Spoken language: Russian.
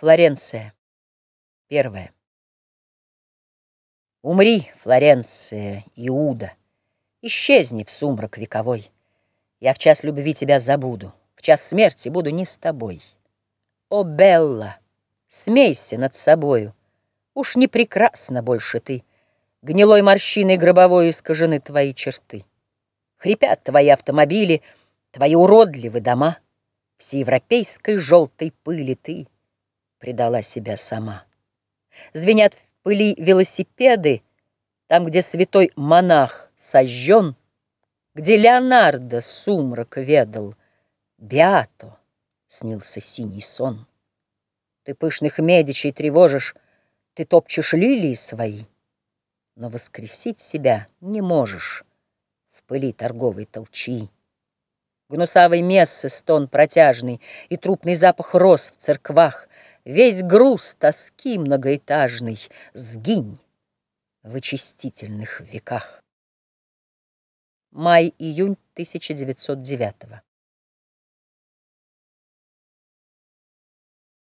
Флоренция. Первое. Умри, Флоренция, Иуда, Исчезни в сумрак вековой. Я в час любви тебя забуду, В час смерти буду не с тобой. О, Белла, смейся над собою, Уж не прекрасна больше ты, Гнилой морщиной гробовой искажены твои черты. Хрипят твои автомобили, Твои уродливы дома, Всеевропейской желтой пыли ты — предала себя сама. Звенят в пыли велосипеды, там, где святой монах сожжен, где Леонардо сумрак ведал, Беато снился синий сон. Ты пышных медичей тревожишь, ты топчешь лилии свои, но воскресить себя не можешь в пыли торговой толчи. Гнусавый мессы стон протяжный и трупный запах роз в церквах, Весь груз тоски многоэтажный. Сгинь в очистительных веках. Май-июнь 1909